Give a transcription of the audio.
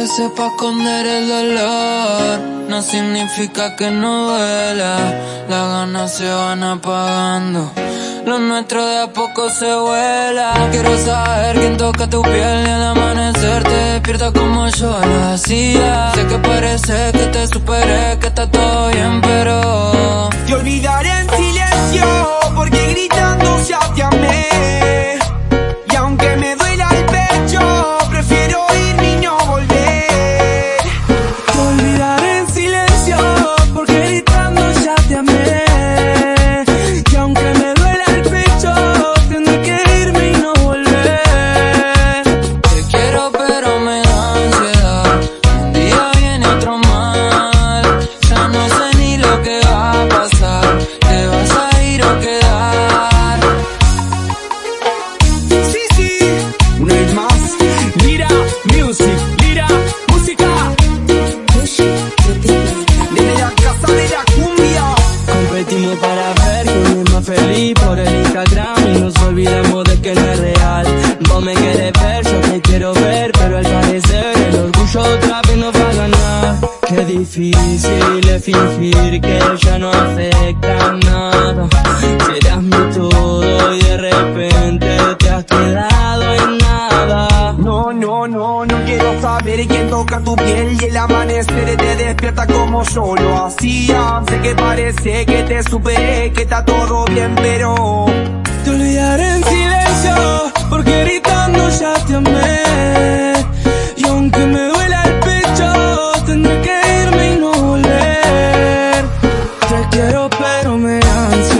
que sepa esconder el dolor no significa que no duela. Las ganas se van apagando. Lo nuestro de a poco se vuela. Quiero saber quién toca tu piel y al amanecer te despierta como yo lo hacía. El Instagram y nos olvidamos de que no es real. Vos me quieres ver, yo te quiero ver, pero al parecer el orgullo otra vez nos va a ganar. Qué difícil es fingir que ya no afecta saber quién toca tu piel y el amanecer te despierta como yo lo hacía. Sé que parece que te superé, que está todo bien, pero te olvidaré en silencio porque gritando ya te amé. Y aunque me duela el pecho, tendré que irme y no volver. Te quiero, pero me canso.